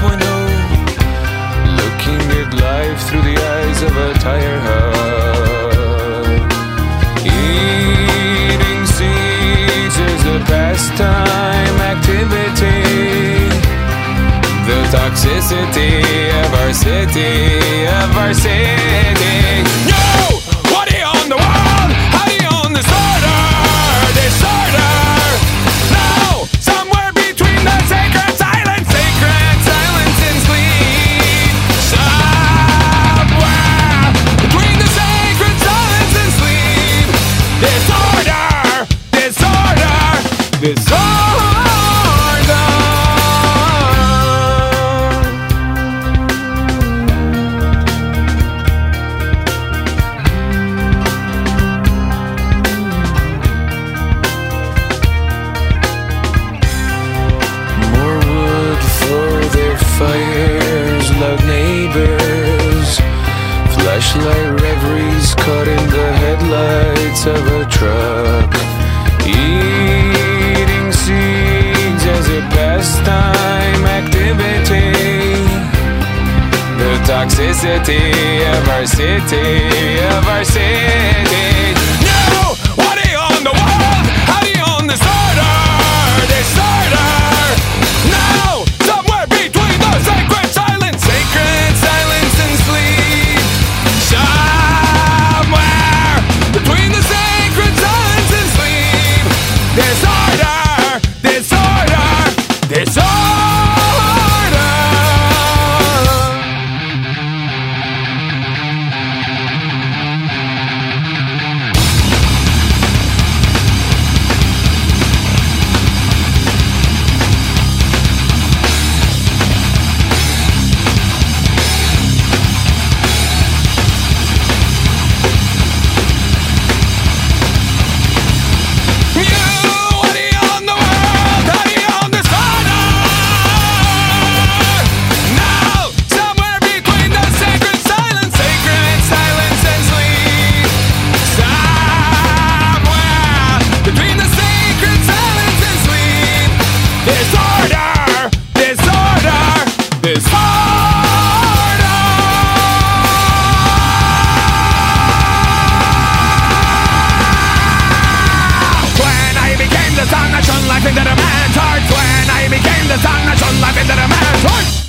1.0 Looking at life through the eyes of a tire hub. Eating seeds is a pastime activity. The toxicity of our city, of our city. fires, loud neighbors. Flashlight reveries caught in the headlights of a truck. Eating seeds as a pastime activity. The toxicity of our city, of our city. the sun that shone life into the man's heart When I became the sun that shone life into the man's heart